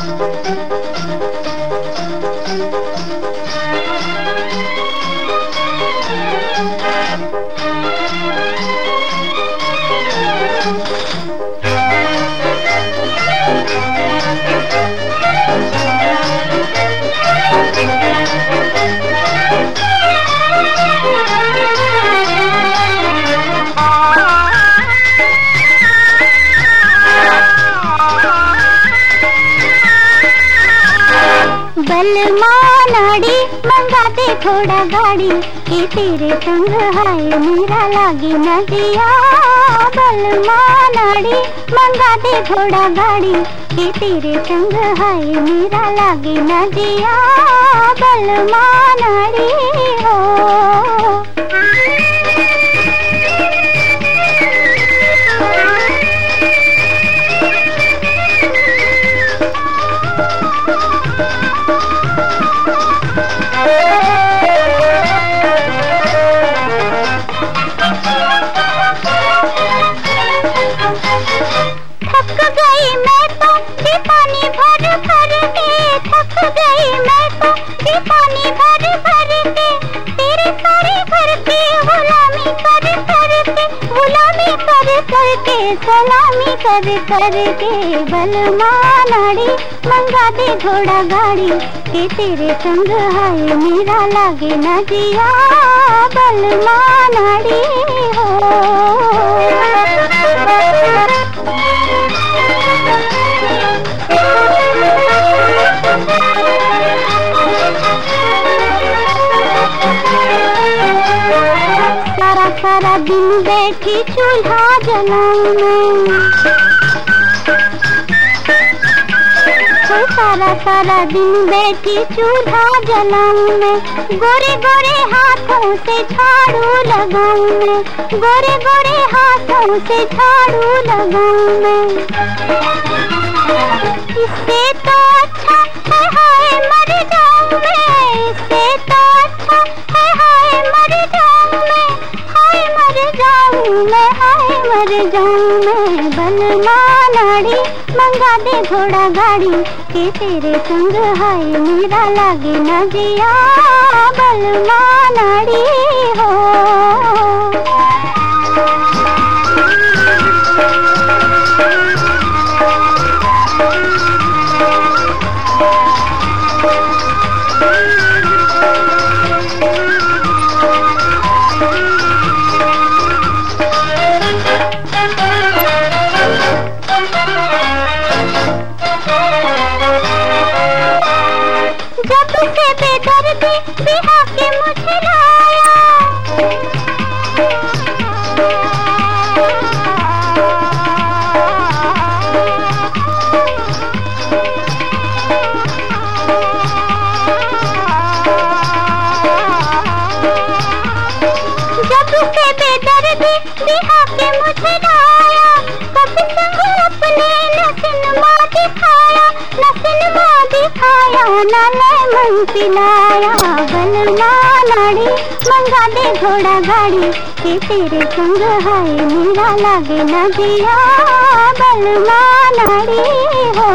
बलमा नाड़ी मंगा दे थोड़ा गाड़ी। कि तेरे संग हाय, मेरा लागी नदिया बलमा नाड़ी मंगा थोड़ा गाड़ी। कि तेरे संग हाय, मेरा लागी नदिया बलमा नाड़ी हो कर कर सलामी कर करके, बल नाड़ी मंगा दे घोड़ा गाड़ी, के तेरे संग हाय, मेरा लागे न जिया बलमा सारा दिन बैठी चूल्हा जलाऊं मैं। सारा सारा दिन बैठी चूल्हा जलाऊं मैं। गोरे गोरे हाथों से झाड़ू लगाऊँ मैं। गोरे गोरे हाथों से झाड़ू लगाऊँ मैं। इससे तो जाऊँ मैं बनना नाड़ी मंगा दे घोड़ा गाड़ी, के तेरे संग हाय मेरा लागे न जिया बलमा। बिहा के मुझे लाया कभी संग अपने न सिनेमा दिखाया। न सिनेमा दिखाया न लेमन पिलाया। बलमा नाड़ी मंगा दे घोड़ा गाड़ी। के तेरे संग हाय, मेरा लागे न दिया बलमा नाड़ी हो।